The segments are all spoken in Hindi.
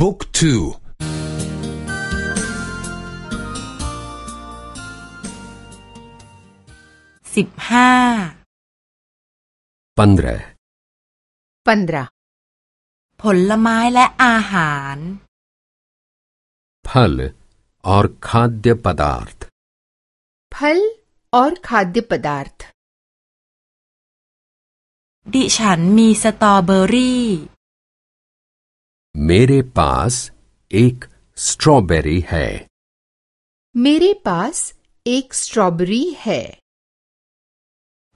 บุ๊กทูสิบห้า पंद्रह पंद्रह ผลไม้และอาหาร फल और खाद्य पदार्थ फल और खाद्य पदार्थ ดิฉันมีสตรอเบอรี่ मेरे पास एक स्ट्रॉबेरी है मेरे पास एक स्ट्रॉबेरी है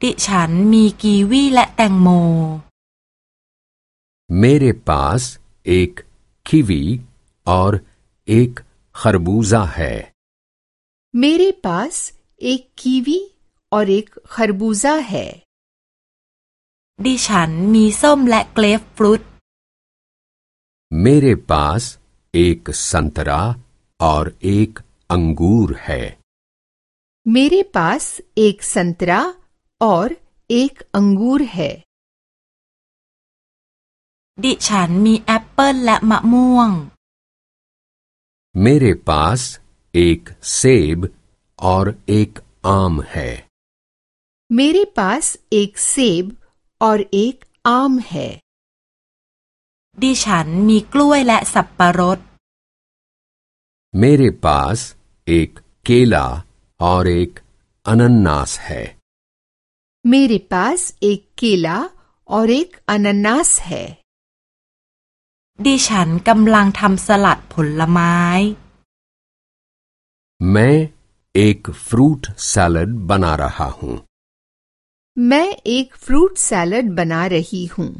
ดิฉันมีกีวีและแตงโม मेरे पास एक कीवी और एक खरबूजा है मेरे पास एक कीवी और एक खरबूजा है ดิฉันมีส้มและเกรฟฟรุต मेरे पास एक संतरा और एक अंगूर है मेरे पास एक संतरा और एक अंगूर है ดิฉันมีแอปเปิลและมะม่วง मेरे पास एक सेब और एक आम है मेरे पास एक सेब और एक आम है ดิฉันมีกล้วยและสับปะรด मेरे पास एक केला और एक अनन्नास है मेरे पास एक केला और एक अनानास है ดิฉันกำลังทำสลัดผลไม้ मैं एक फ्रूट सैलड बना रहा हूँ मैं एक फ्रूट सैलड बना रही हूँ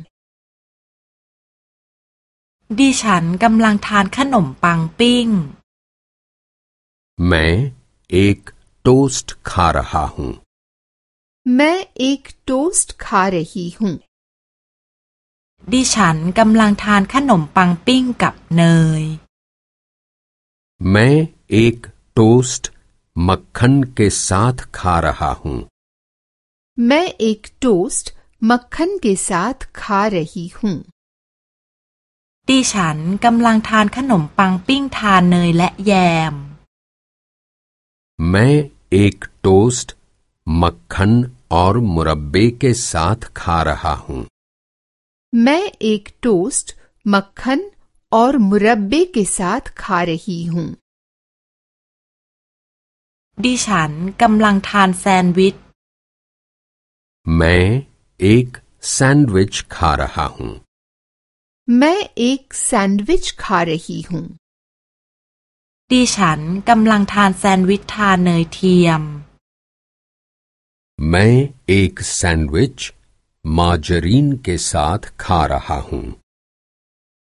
ดิฉันกำลังทานขนมปังปิ้ง मैं एक टोस्ट खा रहा हूँ मैं एक टोस्ट खा रही हूँ ดิฉันกำลังทานขนมปังปิ้งกับเนย मैं एक टोस्ट मक्खन के साथ खा रहा हूँ मैं एक टोस्ट मक्खन के साथ खा रही हूँ ดิฉันกำลังทานขนมปังปิ้งทานเนยและแยม मैं एक टोस्ट मक्खन और मुरब्बे के साथ खा रहा हूँ मैं एक टोस्ट मक्खन और मुरब्बे के साथ खा रही हूँ ดิฉันกำลังทานแซนด์วิช मैं एक सैंडविच खा रहा हूँ मैं एक सैंडविच खा रही हूँ ดิฉันกำลังทานแซนด์วิชทานเนยเทียม मैं एक सैंडविच मार्जरीन के साथ खा रहा हूँ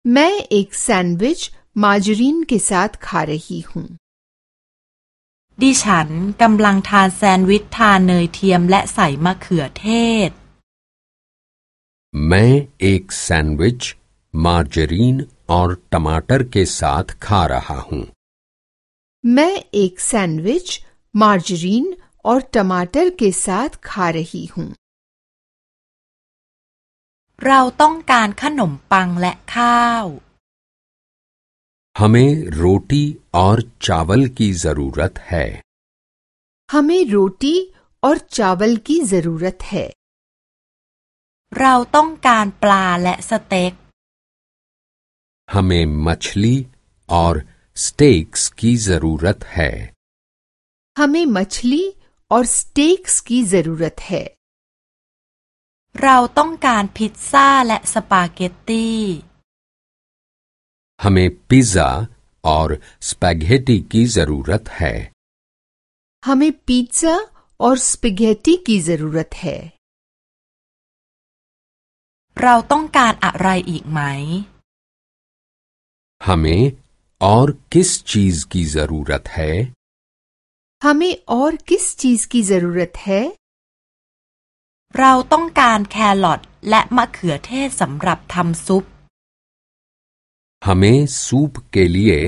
मैं एक सैंडविच मार्जरीन के साथ खा रही हूँ ดิฉันกำลังทานแซนด์วิชทานเนยเทียมและใส่มะเขือเทศ मैं एक सैंडविच मार्जरीन और टमाटर के साथ खा रहा हूँ मैं एक सैंडविच मार्जरीन और टमाटर के साथ खा रही हूँ เราต้องการขนมปังและข้าว हमें रोटी और चावल की जरूरत है हमें रोटी और चावल की जरूरत है เราต้องการปลาและสเต็ก हमें मछली और स्टेक्स की जरूरत है हमें मछली और स्टेक्स की जरूरत है เราต้องการพิซซ่าและสปาเกตตี हमें पिज़्ज़ा और स्पैघेटी की जरूरत है हमें पिज्जा और स्पेगेटी की जरूरत है เราต้องการอะไรอีกไหม हमें और किस चीज की जरूरत है हमें और किस चीज की जरूरत है เราต้องการแครอทและมะเขือเทศสำหรับทำซุป हमें सूप के लिए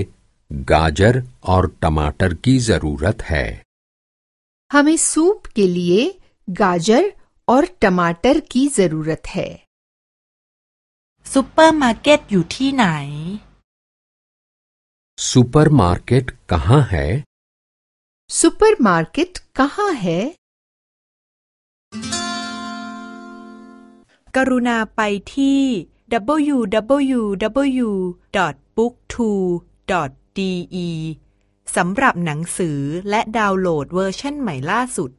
गाजर और टमाटर की जरूरत है हमें सूप के लिए गाजर और टमाटर की जरूरत है ซูเปอร์มาร์เก็ตอยู่ที่ไหน सुपरमार्केट कहाँ है सुपरमार्केट कहाँ है กรุณาไปที่ www.booktwo.de สำหรับหนังสือและดาวน์โหลดเวอร์ชันใหม่ล่าสุด